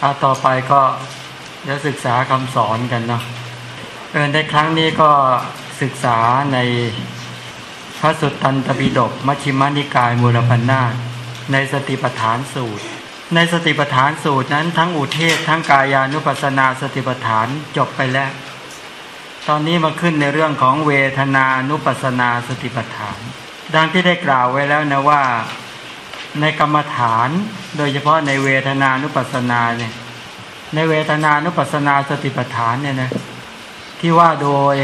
เอาต่อไปก็จะศึกษาคำสอนกันเนาะเออในครั้งนี้ก็ศึกษาในพระสุตตันตปิฎกมัชฌิมานิกายมูลปัญนาในสติปัฏฐานสูตร ในสติปัฏฐานสูตรนั้นทั้งอุเทศทั้งกายานุปัสนาสติปัฏฐานจบไปแล้ว ตอนนี้มาขึ้นในเรื่องของเวทนานุปัสนาสติปัฏฐาน ดังที่ได้กล่าวไว้แล้วนะว่า ในกรรมฐาน โดยเฉพาะในเวทนานุปัสนาเนี่ยในเวทนานุปัสนาสติปัฏฐานเนี่ยนะที่ว่าโดย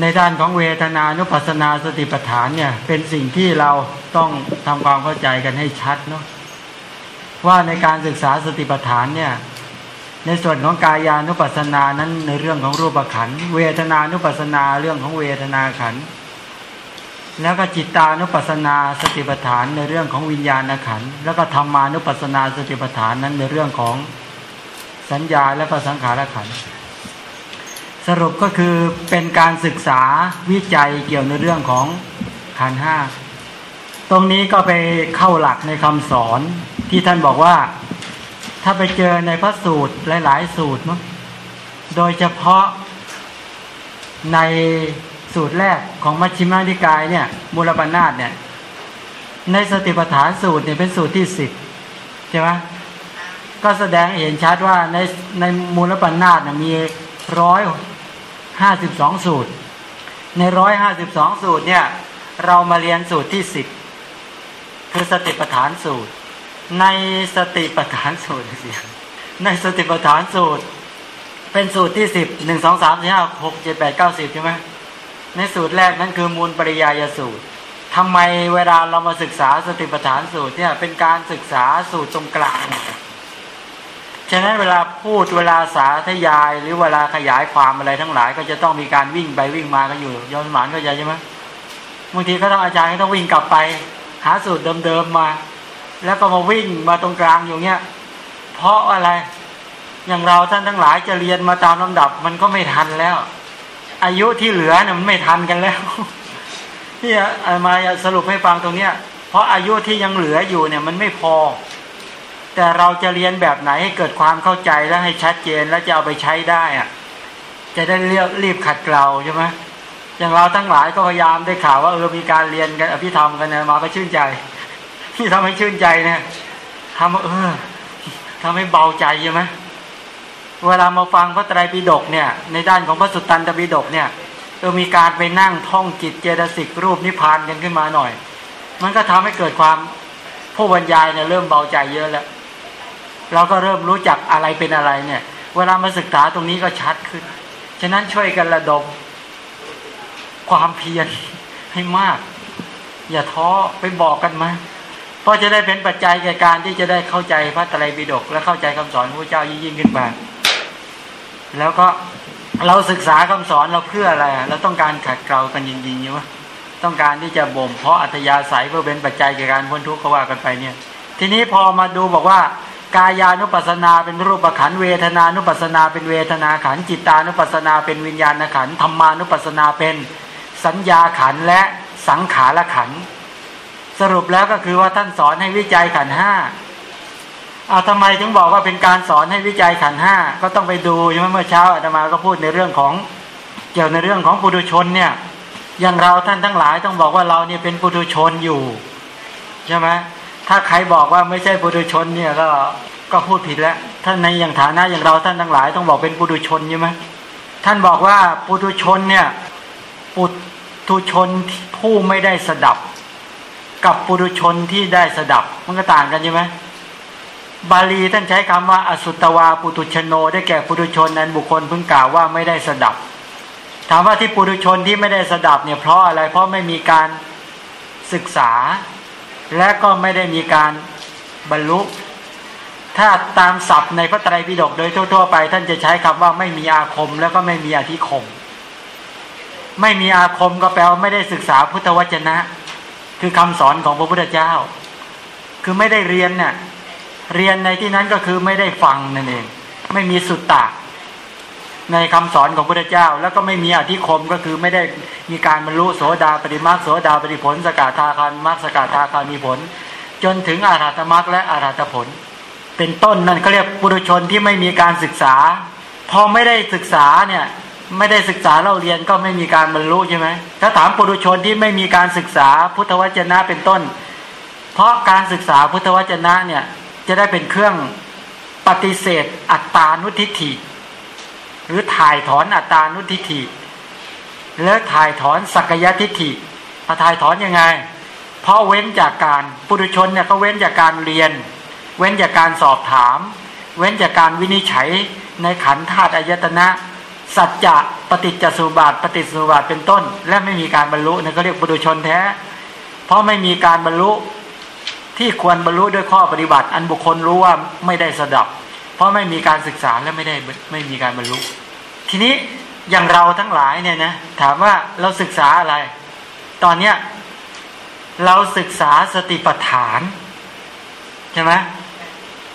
ในด้านของเวทนานุปัสนาสติปัฏฐานเนี่ยเป็นสิ่งที่เราต้องทำความเข้าใจกันให้ชัดเนาะว่าในการศึกษาสติปัฏฐานเนี่ยในส่วนของกายานุปัสสนานั้นในเรื่องของรูปขันเวทนานุปัสสนาเรื่องของเวทนาขัน แล้วก็จิตานุปัสสนาสติปัฏฐานในเรื่องของวิญญาณขันแล้วก็ธรรมานุปัสสนาสติปัฏฐานนั้นในเรื่องของสัญญาและก็สังขารขันสรุปก็คือเป็นการศึกษาวิจัยเกี่ยวในเรื่องของขันห้าตรงนี้ก็ไปเข้าหลักในคำสอนที่ท่านบอกว่า ถ้าไปเจอในพระสูตรหลาย ๆ สูตรเนาะโดยเฉพาะใน สูตรแรกของมัชฌิมานิกายเนี่ยมูลปัญนาตเนี่ยในสติปัฏฐานสูตรเนี่ยเป็นสูตรที่สิบใช่ไหมก็แสดงเห็นชัดว่าในในมูลปัญนาตมีร้อยห้าสิบสองสูตร ในร้อยห้าสิบสองสูตรเนี่ยเรามาเรียนสูตรที่สิบคือสติปัฏฐานสูตร ในสติปัฏฐานสูตรเสียในสติปัฏฐานสูตร เป็นสูตรที่สิบหนึ่งสองสามสี่ห้าหกเจ็ดแปดเก้าสิบใช่ไหม ในสูตรแรกนั้นคือมูลปริยายสูตรทำไมเวลาเรามาศึกษาสติปัฏฐานสูตรเนี่ยเป็นการศึกษาสูตรตรงกลาง ฉะนั้นเวลาพูดเวลาสาธยาย หรือเวลาขยายความอะไรทั้งหลาย ก็จะต้องมีการวิ่งไปวิ่งมากันอยู่ย้อนหมานก็ใจใช่ไหมบางทีก็ต้องอาจารย์ก็ต้องวิ่งกลับไป หาสูตรเดิมๆมา แล้วก็มาวิ่งมาตรงกลางอยู่เนี้ยเพราะอะไรอย่างเราท่านทั้งหลายจะเรียนมาตามลำดับมันก็ไม่ทันแล้ว อายุที่เหลือเนี่ยมันไม่ทันกันแล้วที่มาสรุปให้ฟังตรงเนี้ย เพราะอายุที่ยังเหลืออยู่เนี่ยมันไม่พอ แต่เราจะเรียนแบบไหนให้เกิดความเข้าใจและให้ชัดเจนแล้วจะเอาไปใช้ได้อะจะได้เรียบรีบขัดเกลาใช่ไหมอย่างเราทั้งหลายก็พยายามได้ข่าวว่าเออมีการเรียนกันอภิธรรมกันเนี่ยมาก็ชื่นใจ ที่ทำให้ชื่นใจเนี่ยทำเออทำให้เบาใจใช่ไหม เวลามาฟังพระไตรปิฎกเนี่ยในด้านของพระสุตตันตปิฎกเนี่ยเออมีการไปนั่งท่องจิตเจตสิกรูปนิพพานกันขึ้นมาหน่อย มันก็ทำให้เกิดความผู้บรรยายเนี่ยเริ่มเบาใจเยอะแล้วเราก็เริ่มรู้จักอะไรเป็นอะไรเนี่ย เวลามาศึกษาตรงนี้ก็ชัดขึ้น ฉะนั้นช่วยกันระดม ความเพียรให้มาก อย่าท้อไปบอกกันมาเพราะจะได้เป็นปัจจัยแก่การที่จะได้เข้าใจพระไตรปิฎกและเข้าใจคำสอนพระเจ้ายิ่งขึ้นไป แล้วก็เราศึกษาคำสอนเราเพื่ออะไรเราต้องการขัดเกลากันจริงๆอยู่วะต้องการที่จะบ่มเพราะอัธยาศัยเพื่อเป็นปัจจัยแก่การพ้นทุกข์เขาว่ากันไปเนี่ย ทีนี้พอมาดูบอกว่ากายานุปัสนาเป็นรูปขันเวทนานุปัสนาเป็นเวทนาขันจิตานุปัสนาเป็นวิญญาณขันธรรมานุปัสนาเป็นสัญญาขันและสังขารขันสรุปแล้วก็คือว่าท่านสอนให้วิจัยขันห้า เอาทำไมถึงบอกว่าเป็นการสอนให้วิจัยขันห้าก็ต้องไปดูใช่ไหมเมื่อเช้าอาตมาก็พูดในเรื่องของเกี่ยวในเรื่องของปุถุชนเนี่ย อย่างเราท่านทั้งหลายต้องบอกว่าเราเนี่ยเป็นปุถุชนอยู่ใช่ไหมถ้าใครบอกว่าไม่ใช่ปุถุชนเนี่ยก็ก็พูดผิดแล้วท่านในอย่างฐานะอย่างเราท่านทั้งหลาย ต้องบอกเป็นปุถุชนใช่ไหมท่านบอกว่าปุถุชนเนี่ยปุถุชนผู้ไม่ได้สดับ กับปุถุชนที่ได้สดับมันก็ต่างกันใช่ไหม บาลีท่านใช้คำว่า อสุตวาปุตุชโน ได้แก่ปุตุชนนั้นบุคคลเพิ่งกล่าวว่าไม่ได้สดับ ถามว่าที่ปุตุชนที่ไม่ได้สดับเนี่ยเพราะอะไรเพราะไม่มีการศึกษา และก็ไม่ได้มีการบรรลุ ถ้าตามศัพท์ในพระไตรปิฎกโดยทั่ว ๆ ไป ท่านจะใช้คำว่าไม่มีอาคมแล้วก็ไม่มีอธิคม ไม่มีอาคมก็แปลว่าไม่ได้ศึกษาพุทธวจนะ คือคำสอนของพระพุทธเจ้า คือไม่ได้เรียนเนี่ย เรียนในที่นั้นก็คือไม่ได้ฟังนั่นเอง ไม่มีสุตตะในคำสอนของพระเจ้า แล้วก็ไม่มีอธิคมก็คือไม่ได้มีการบรรลุโสดาปฏิมาโสดาปฏิผล สกาธาคารมรรคสกาธาคามีผล จนถึงอาราธมรรคและอาราธผล เป็นต้นนั่นเขาเรียกปุถุชนที่ไม่มีการศึกษา พอไม่ได้ศึกษาเนี่ยไม่ได้ศึกษาเราเรียนก็ไม่มีการบรรลุใช่ไหมถ้าถามปุถุชนที่ไม่มีการศึกษาพุทธวจนะเป็นต้น เพราะการศึกษาพุทธวจนะเนี่ย จะได้เป็นเครื่องปฏิเสธอัตตานุทิฏฐิ หรือถ่ายถอนอัตตานุทิฏฐิ แล้วถ่ายถอนสักยทิฏฐิพอถ่ายถอนยังไง เพราะเว้นจากการปุถุชนเนี่ยก็เว้นจากการเรียน เว้นจากการสอบถาม เว้นจากการวินิจฉัยในขันธาตุอายตนะ สัจจะปฏิจจสุบาทปฏิสุบาทเป็นต้น และไม่มีการบรรลุนั่นก็เรียกปุถุชนแท้ เพราะไม่มีการบรรลุ ที่ควรบรรลุด้วยข้อปฏิบัติ อันบุคคลรู้ว่าไม่ได้สดับ เพราะไม่มีการศึกษาและไม่ได้ไม่มีการบรรลุ ทีนี้อย่างเราทั้งหลายเนี่ยนะถามว่าเราศึกษาอะไร ตอนเนี้ยเราศึกษาสติปัฏฐานใช่ไหม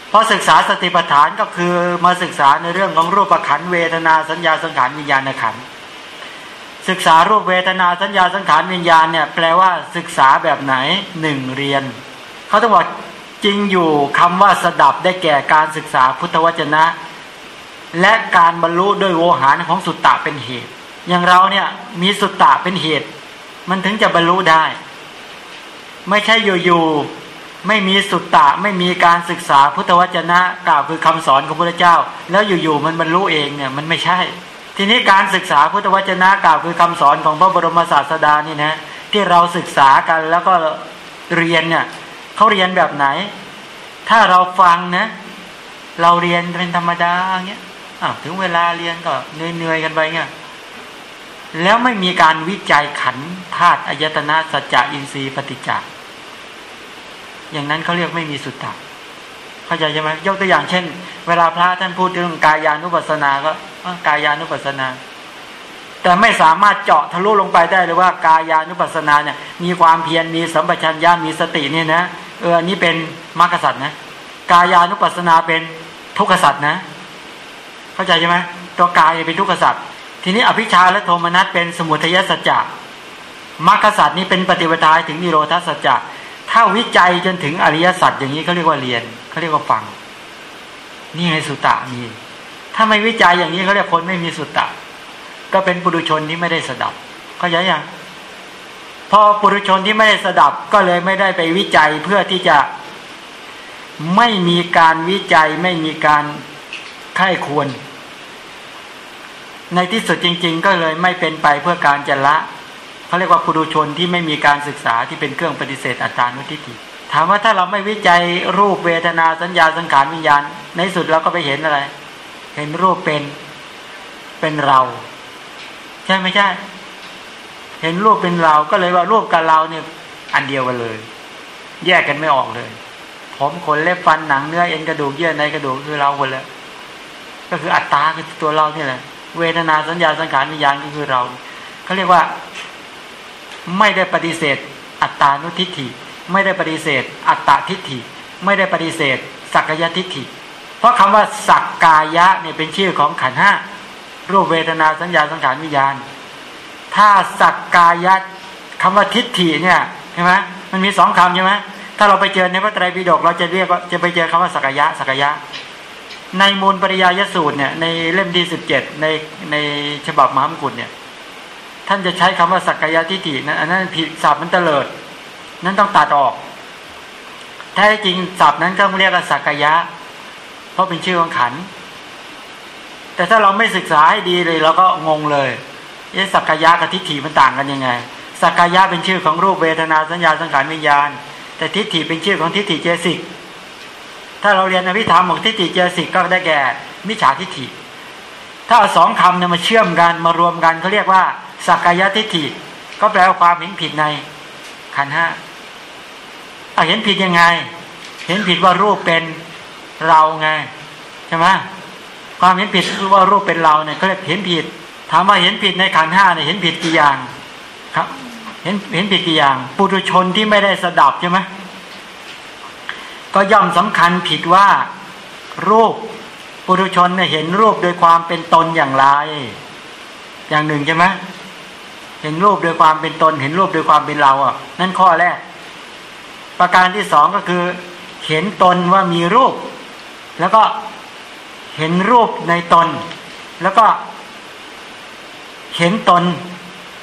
เพราะศึกษาสติปัฏฐานก็คือมาศึกษาในเรื่องของรูปขันเวทนาสัญญาสังขารวิญญาณขันศึกษารูปเวทนาสัญญาสังขารวิญญาณเนี่ยแปลว่าศึกษาแบบไหนหนึ่งเรียน เขาต้องบอกจริงอยู่คำว่าสดับได้แก่การศึกษาพุทธวจนะ และการบรรลุด้วยโวหารของสุตตะเป็นเหตุ อย่างเราเนี่ยมีสุตตะเป็นเหตุ มันถึงจะบรรลุได้ ไม่ใช่อยู่ๆไม่มีสุตตะไม่มีการศึกษาพุทธวจนะกล่าวคือคำสอนของพระเจ้า แล้วอยู่ๆมันบรรลุเองเนี่ยมันไม่ใช่ ทีนี้การศึกษาพุทธวจนะกล่าวคือคำสอนของพระบรมศาสดานี่นะที่เราศึกษากันแล้วก็เรียนเนี่ย เขาเรียนแบบไหน ถ้าเราฟังนะ เราเรียนเป็นธรรมดาเงี้ยอ้าวถึงเวลาเรียนก็เหนื่อยๆกันไปเงี้ยแล้วไม่มีการวิจัยขันธาตุอายตนะสัจจะอินทรีย์ปฏิจจ์อย่างนั้นเขาเรียกไม่มีสุตตะเข้าใจใช่ไหมยกตัวอย่างเช่น เวลาพระท่านพูดถึงกายานุปัสสนาก็กายานุปัสสนา แต่ไม่สามารถเจาะทะลุลงไปได้เลยว่ากายานุปัสสนาเนี่ยมีความเพียรมีสัมปชัญญะมีสติเนี่ยนะเอออันนี้เป็นมรรคสัตว์นะกายานุปัสสนาเป็นทุกขสัตว์นะ เข้าใจใช่ไหมตัวกายเป็นทุกขสัตว์ทีนี้อภิชาและโทมนัสเป็นสมุทัยสัจจะมรรคสัตว์นี้เป็นปฏิปทาถึงนิโรธาสัจจะถ้าวิจัยจนถึงอริยสัจอย่างนี้เขาเรียกว่าเรียนเขาเรียกว่าฟัง นี่ไงสุตตะมี ถ้าไม่วิจัยอย่างนี้เขาเรียกคนไม่มีสุตตะ ก็เป็นปุถุชนที่ไม่ได้สดับเข้าใจยังพอปุถุชนที่ไม่ได้สดับก็เลยไม่ได้ไปวิจัยเพื่อที่จะไม่มีการวิจัยไม่มีการไข้ควร ในที่สุดจริง ๆ ก็เลยไม่เป็นไปเพื่อการจะละเขาเรียกว่าปุถุชนที่ไม่มีการศึกษาที่เป็นเครื่องปฏิเสธอัตตานุทิฏฐิถามว่าถ้าเราไม่วิจัยรูปเวทนาสัญญาสังขารวิญญาณ ในสุดเราก็ไปเห็นอะไร เห็นรูปเป็นเป็นเรา ใช่ไม่ใช่ เห็นรูปเป็นเราก็เลยว่ารูปกับเราเนี่ย อันเดียวกันเลย แยกกันไม่ออกเลย ผมขนเล็บฟันหนังเนื้อเอ็นกระดูกเยื่อในกระดูกคือเราหมดเลยก็คืออัตตาคือตัวเราเนี่ยแหละ เวทนาสัญญาสังขารวิญญาณก็คือเราเขาเรียกว่า ไม่ได้ปฏิเสธ อัตตานุทิฏฐิ ไม่ได้ปฏิเสธ อัตตาทิฏฐิ ไม่ได้ปฏิเสธ สักกายทิฏฐิ เพราะคำว่าสักกายะเนี่ยเป็นชื่อของขันห้า รูปเวทนาสัญญาสังขารวิญญาณ ถ้าสักกายะคำว่าทิฏฐิเนี่ยใช่ไหมมันมีสองคำใช่ไหมถ้าเราไปเจอในพระไตรปิฎกเราจะเรียกว่าจะไปเจอคำว่าสักยะสักยะ ในมูลปริยายสูตรเนี่ยในเล่มที่สิบเจ็ดในในฉบับมหามกุฏเนี่ย ท่านจะใช้คำว่าสักกายทิฏฐินั้นอันนั้นผิดศัพท์มันเตลิด นั้นต้องตัดออกแท้จริงศัพท์นั้นก็เรียกว่าสักยะ เพราะเป็นชื่อของขัน แต่ถ้าเราไม่ศึกษาให้ดีเลยเราก็งงเลยเอ๊ะสักกายะกับทิฏฐิมันต่างกันยังไง สักกายะเป็นชื่อของรูปเวทนาสัญญาสังขารวิญญาณ แต่ทิฏฐิเป็นชื่อของทิฏฐิเจสิก ถ้าเราเรียนอภิธรรมของทิฏฐิเจสิกก็ได้แก่มิจฉาทิฏฐิ ถ้าเอาสองคำเนี่ยมาเชื่อมกันมารวมกันเขาเรียกว่า สักกายะทิฏฐิ ก็แปลว่าความเห็นผิดในขันห้าเห็นผิดยังไง เห็นผิดว่ารูปเป็นเราไงใช่ไหม ความเห็นผิดว่ารูปเป็นเราเนี่ยเขาเรียกเห็นผิด ถามว่าเห็นผิดในขันห้าเนี่ยเห็นผิดกี่อย่างครับเห็นเห็นผิดกี่อย่างปุถุชนที่ไม่ได้สดับใช่ไหมก็ย่อมสำคัญผิดว่ารูปปุถุชนเนี่ยเห็นรูปโดยความเป็นตนอย่างไร อย่างหนึ่งใช่ไหมเห็นรูปโดยความเป็นตน เห็นรูปโดยความเป็นเราอะ นั่นข้อแรก ประการที่สองก็คือ เห็นตนว่ามีรูป แล้วก็ เห็นรูปในตน แล้วก็เห็นตน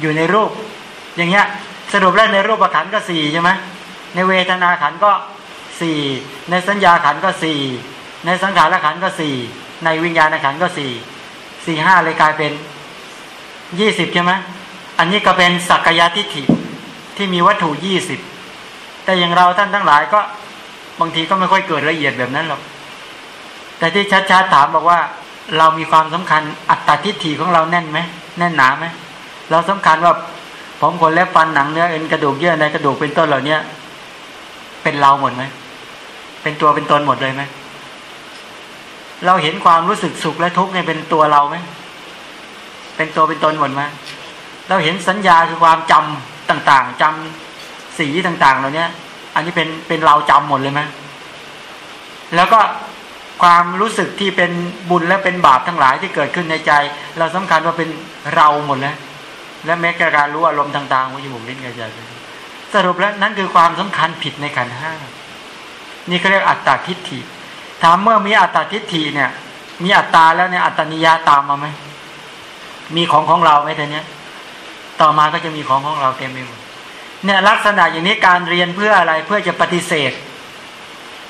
อยู่ในรูป อย่างเงี้ยสรุปแล้วในรูปขันก็สี่ใช่ไหมในเวทนาขันก็สี่ในสัญญาขันก็สี่ในสังขารขันก็สี่ในวิญญาณขันก็สี่สี่ห้าเลยกลายเป็นยี่สิบใช่ไหมอันนี้ก็เป็นสักกายทิฏฐิที่มีวัตถุยี่สิบแต่อย่างเราท่านทั้งหลายก็บางทีก็ไม่ค่อยเกิดละเอียดแบบนั้นหรอก แต่ที่ชัดๆถามบอกว่า เรามีความสำคัญอัตตาทิฏฐิของเราแน่นไหมแน่นหนาไหมเราสำคัญว่าผมขนเล็บฟันหนังเนื้อเอ็นกระดูกเยื่อในกระดูกเป็นต้นเหล่านี้เป็นเราหมดไหมเป็นตัวเป็นตนหมดเลยไหมเราเห็นความรู้สึกสุขและทุกข์เนี่ยเป็นตัวเราไหมเป็นตัวเป็นตนหมดไหมเราเห็นสัญญาคือความจำต่างๆจำสีต่างๆเหล่านี้อันนี้เป็นเป็นเราจำหมดเลยไหมแล้วก็ ความรู้สึกที่เป็นบุญและเป็นบาปทั้งหลายที่เกิดขึ้นในใจ เราสำคัญว่าเป็นเราหมดแล้วและแม้กระการรู้อารมณ์ต่างๆว่าจมูกลิ้นกายใจสรุปแล้วนั่นคือความสำคัญผิดในขันห้านี่เขาเรียกอัตตาทิฏฐิ ถามเมื่อมีอัตตาทิฏฐิเนี่ย มีอัตตาแล้วเนี่ยอัตตนิยาตามมาไหมมีของของเราไหมแต่เนี้ย ต่อมาก็จะมีของของเราเต็มไปหมดเนี่ยลักษณะอย่างนี้การเรียนเพื่ออะไรเพื่อจะปฏิเสธ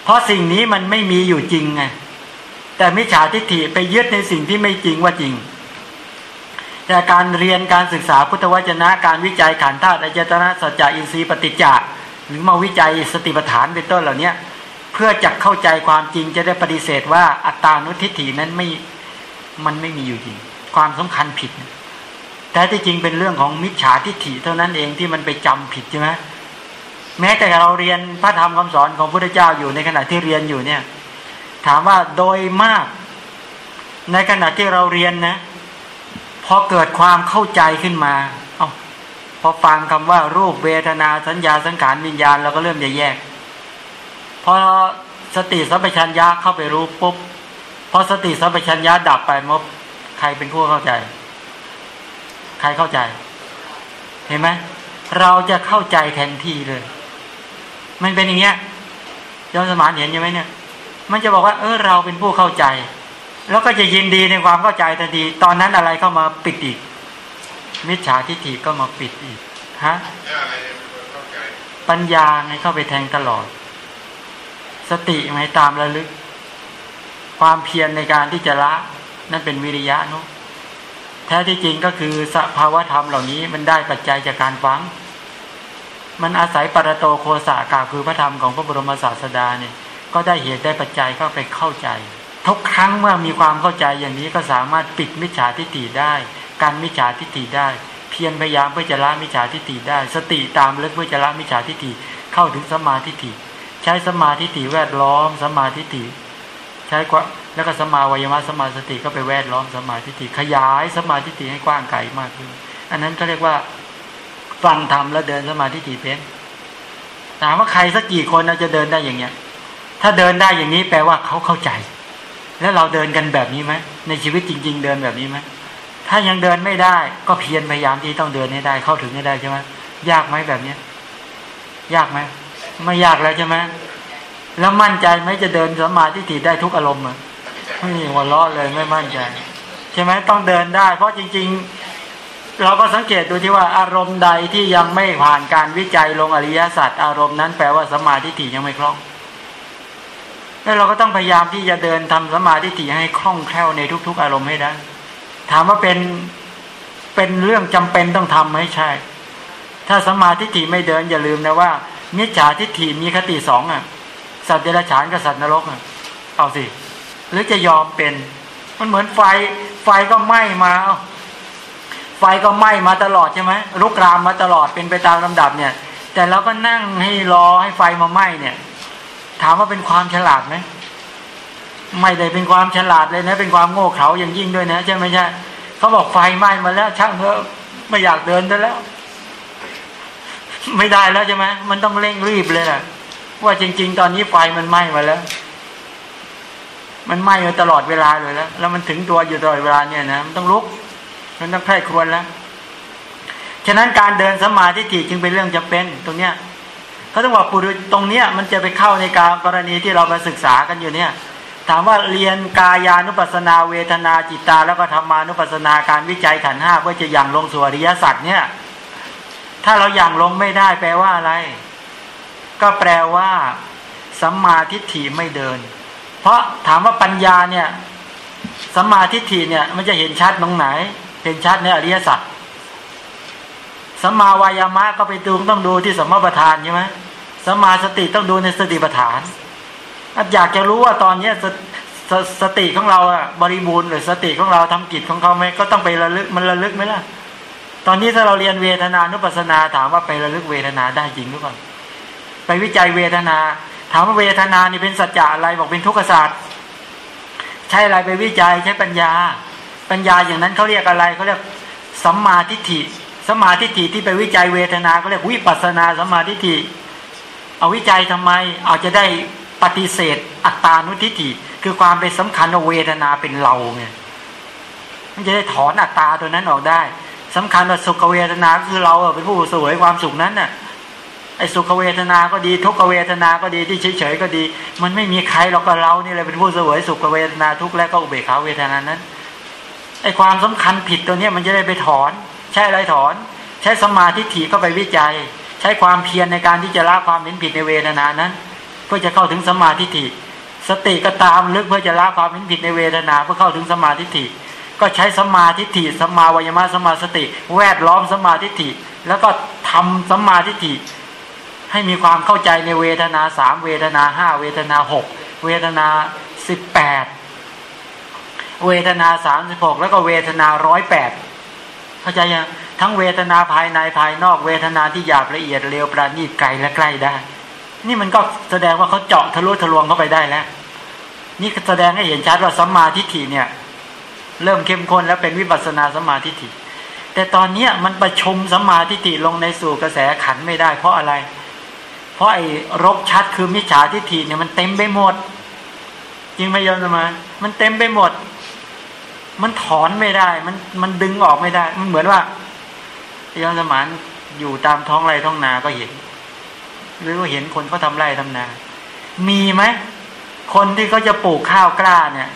เพราะสิ่งนี้มันไม่มีอยู่จริงไงแต่มิจฉาทิฏฐิไปยึดในสิ่งที่ไม่จริงว่าจริง แต่การเรียนการศึกษาพุทธวจนะการวิจัยขันธ์ธาตุอายตนะสัจจะอินทรีย์ปฏิจจ์หรือมาวิจัยสติปัฏฐานเป็นต้นเหล่านี้เพื่อจะเข้าใจความจริงจะได้ปฏิเสธว่าอัตตานุทิฏฐินั้นไม่มันไม่มีอยู่จริง ความสำคัญผิด แต่ที่จริงเป็นเรื่องของมิจฉาทิฏฐิเท่านั้นเองที่มันไปจำผิดใช่ไหม แม้แต่เราเรียนพระธรรมคำสอนของพระพุทธเจ้าอยู่ในขณะที่เรียนอยู่เนี่ย ถามว่าโดยมาก ในขณะที่เราเรียนนะพอเกิดความเข้าใจขึ้นมา เอาพอฟังคำว่ารูปเวทนาสัญญาสังขารวิญญาณเราก็เริ่มจะแยก พอสติสัมปชัญญะเข้าไปรู้ปุ๊บพอสติสัมปชัญญะดับไปมบใครเป็นผู้เข้าใจ ใครเข้าใจ เห็นไหมเราจะเข้าใจแทนที่เลย มันเป็นอย่างเงี้ยยอมสมานเห็นใช่ไหมเนี่ย มันจะบอกว่า เออเราเป็นผู้เข้าใจ แล้วก็จะยินดีในความเข้าใจทันทีตอนนั้นอะไรเข้ามาปิดอีก มิจฉาทิฏฐิก็มาปิดอีกฮะปัญญาไงเข้าไปแทงตลอด สติไหมตามระลึก ความเพียรในการที่จะละ นั่นเป็นวิริยะเนาะแท้ที่จริงก็คือสภาวธรรมเหล่านี้มันได้ปัจจัยจากการฟัง มันอาศัยปรโตโคสากาคือพระธรรมของพระบรมศาสดาเนี่ยก็ได้เหตุได้ปัจจัยเข้าไปเข้าใจ ทุกครั้งเมื่อมีความเข้าใจอย่างนี้ก็สามารถปิดมิจฉาทิฏฐิได้ การมิจฉาทิฏฐิได้ เพียรพยายามเพื่อจะละมิจฉาทิฏฐิได้ สติตามเลึกเพื่อจะละมิจฉาทิฏฐิเข้าถึงสมาทิฏฐิใช้สมาธิติแวดล้อมสมาธิติใช้กว่าแล้วก็สมาวิมารสมาสติก็ไปแวดล้อมสมาธิติขยายสมาธิติให้กว้างไกลมากขึ้น อันนั้นก็เรียกว่า ฟังธรรมแล้วเดินสมาธิติเป็นถามว่าใครสักกี่คนจะเดินได้อย่างเงี้ย ถ้าเดินได้อย่างนี้แปลว่าเขาเข้าใจ แล้วเราเดินกันแบบนี้ไหมในชีวิตจริง ๆ เดินแบบนี้ไหมถ้ายังเดินไม่ได้ ก็เพียรพยายามที่ต้องเดินให้ได้เข้าถึงให้ได้ใช่ไหมยากไหมแบบเนี้ย ยากไหมไม่ยากแล้วใช่ไหมแล้วมั่นใจไหมจะเดินสมาธิถี่ได้ทุกอารมณ์อะไม่หัวล้อเลยไม่มั่นใจ ใช่ไหมต้องเดินได้ เพราะจริง ๆ เราก็สังเกตดูที่ว่าอารมณ์ใดที่ยังไม่ผ่านการวิจัยลงอริยสัจอารมณ์นั้นแปลว่าสมาธิถี่ยังไม่คล่องแล้วเราก็ต้องพยายามที่จะเดินทำสมาธิถี่ให้คล่องแคล่วในทุก ๆ อารมณ์ให้ได้ ถามว่าเป็นเป็นเรื่องจำเป็นต้องทำไหมใช่ ถ้าสมาธิถี่ไม่เดินอย่าลืมนะว่ามิจฉาทิฏฐิมีคติสองอะ สัตว์เดรัจฉานกับสัตว์นรกอะ เอาสิ หรือจะยอมเป็น มันเหมือนไฟ ไฟก็ไหม้มา ไฟก็ไหม้มาตลอดใช่ไหมลุกรามมาตลอดเป็นไปตามลำดับเนี่ย แต่เราก็นั่งให้รอให้ไฟมาไหม้เนี่ย ถามว่าเป็นความฉลาดไหมไม่ได้เป็นความฉลาดเลยนะ เป็นความโง่เขลาอย่างยิ่งด้วยนะใช่ไหมใช่เขาบอกไฟไหม้มาแล้ว ช่างเถอะไม่อยากเดินแล้ว ไม่ได้แล้วใช่ไหมมันต้องเร่งรีบเลยแหละว่าจริง ๆ ตอนนี้ไฟมันไหม้มาแล้ว มันไหม้มาตลอดเวลาเลยแล้วแล้วมันถึงตัวอยู่ตลอดเวลาเนี่ยนะมันต้องลุก มันต้องใคร่ควญแล้ว ฉะนั้นการเดินสมาธิจึงเป็นเรื่องจำเป็นตรงเนี้ยเขาต้องบอกปุรุตรงเนี้ยมันจะไปเข้าในการกรณีที่เรามาศึกษากันอยู่เนี่ย ถามว่าเรียนกายานุปัสนาเวทนาจิตตา แล้วก็ธรรมานุปัสนาการวิจัยขันห้าเพื่อจะยังลงสู่อริยสัจเนี่ย ถ้าเรายังลงไม่ได้แปลว่าอะไร ก็แปลว่าสัมมาทิฏฐิไม่เดิน เพราะถามว่าปัญญาเนี่ยสัมมาทิฏฐิเนี่ยมันจะเห็นชัดตรงไหน เห็นชัดในอริยสัจสัมมาวายามะก็ไปดูต้องดูที่สัมมาประธานใช่ไหมสัมมาสติต้องดูในสติปัฏฐานอยากจะรู้ว่าตอนเนี้ยสสสติของเราอะบริบูรณ์หรือสติของเราทำกิจของเขาไหมก็ต้องไประลึกมันระลึกไหมล่ะ ตอนนี้ถ้าเราเรียนเวทนานุปัสนาถามว่าไประลึกเวทนาได้จริงหรือเปล่าไปวิจัยเวทนา ถามว่าเวทนานี่เป็นสัจจะอะไรบอกเป็นทุกขศาสตร์ใช่อะไรไปวิจัยใช้ปัญญา ปัญญาอย่างนั้นเขาเรียกอะไรเขาเรียกสัมมาทิฏฐิสัมมาทิฏฐิที่ไปวิจัยเวทนาเขาเรียกวิปัสนาสัมมาทิฏฐิเอาวิจัยทำไมเอาจะได้ปฏิเสธ อัตตานุทิฏฐิคือความเป็นสำคัญว่าเวทนาเป็นเราไงมันจะได้ถอนอัตตาตัวนั้นออกได้สำคัญว่าสุขเวทนาคือเราเป็นผู้สวยความสุขนั้นน่ะไอ้สุขเวทนาก็ดี ทุกขเวทนาก็ดีที่เฉยๆก็ดี มันไม่มีใครเราก็เรานี่แหละเป็นผู้สวยสุขเวทนาทุกและก็อุเบกขาเวทนานั้น ไอความสำคัญผิดตัวเนี้ยมันจะได้ไปถอน ใช่อะไรถอน ใช้สมาธิถี่ก็ไปวิจัย ใช้ความเพียรในการที่จะละความเห็นผิดในเวทนานั้น เพื่อจะเข้าถึงสมาธิถี่สติก็ตามลึกเพื่อจะละความเห็นผิดในเวทนาเพื่อเข้าถึงสมาธิถี่ก็ใช้สมาธิถี่สมาวิยมะสมาสติ แวดล้อมสมาธิถี่แล้วก็ทำสมาธิถี่ให้มีความเข้าใจในเวทนาสามเวทนาห้าเวทนาหกเวทนาสิบแปด เวทนาสามสิบหกแล้วก็เวทนาร้อยแปดเข้าใจยังทั้งเวทนาภายในภายนอกเวทนาที่หยาบละเอียดเร็วประณีตไกลและใกล้ได้ นี่มันก็แสดงว่าเขาเจาะทะลุทะลวงเข้าไปได้แล้วนี่แสดงให้เห็นชัดว่าสัมมาทิฏฐิเนี่ย เริ่มเข้มข้นแล้วเป็นวิปัสสนาสัมมาทิฏฐิ แต่ตอนเนี้ยมันประชมสัมมาทิฏฐิลงในสู่กระแสขันไม่ได้ เพราะอะไร เพราะไอ้รกชัดคือมิจฉาทิฏฐิเนี่ยมันเต็มไปหมด จริงไหมโยมสมามันเต็มไปหมด มันถอนไม่ได้ มันมันดึงออกไม่ได้ มันเหมือนว่าโยมสมานอยู่ตามท้องไร่ท้องนาก็เห็น หรือว่าเห็นคนเขาทาไร่ทำนา มีไหมคนที่เขาจะปลูกข้าวกล้าเนี่ย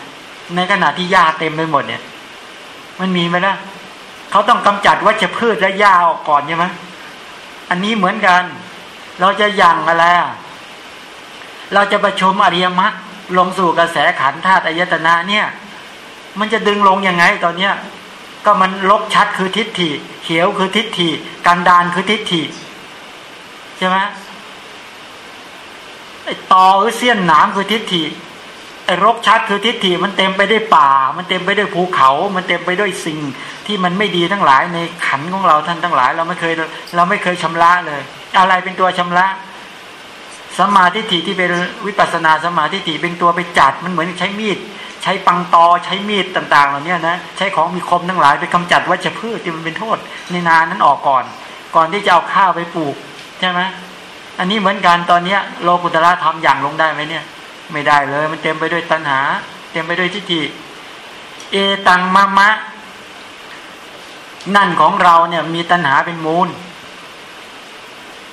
ในขณะที่หญ้าเต็มไปหมดเนี่ย มันมีไหมล่ะเขาต้องกำจัดวัชพืชและหญ้าออกก่อนใช่ไหมอันนี้เหมือนกัน เราจะยังอะไรเราจะประชุมอริยมรรคลงสู่กระแสขันธาตุอายตนะเนี่ย มันจะดึงลงยังไงตอนเนี้ยก็มันลกชัดคือทิฏฐิเขียวคือทิฏฐิกันดานคือทิฏฐิใช่ไหมไอ้ตอหรือเสี้ยนหนามคือทิฏฐิไอ้รกชัดคือทิฏฐิมันเต็มไปด้วยป่า มันเต็มไปด้วยภูเขา มันเต็มไปด้วยสิ่งที่มันไม่ดีทั้งหลายในขันของเราท่านทั้งหลาย เราไม่เคยเราไม่เคยชำระเลย อะไรเป็นตัวชำระสมาธิที่เป็นวิปัสนาสมาธิฐิเป็นตัวไปจัดมันเหมือนใช้มีด ช้ปังตอใช้มีดต่างๆ เหล่านี้นะใช้ของมีคมทั้งหลายไปกำจัดวัชพืชที่มันเป็นโทษในนานั้นออกก่อน ก่อนที่จะเอาข้าวไปปลูกใช่ไหมอันนี้เหมือนกันตอนเนี้ยโลกุตระทำอย่างลงได้ไหมเนี่ย ไม่ได้เลย มันเต็มไปด้วยตัณหา เต็มไปด้วยทิฏฐิเอตังมะมะ นั่นของเราเนี่ยมีตัณหาเป็นมูล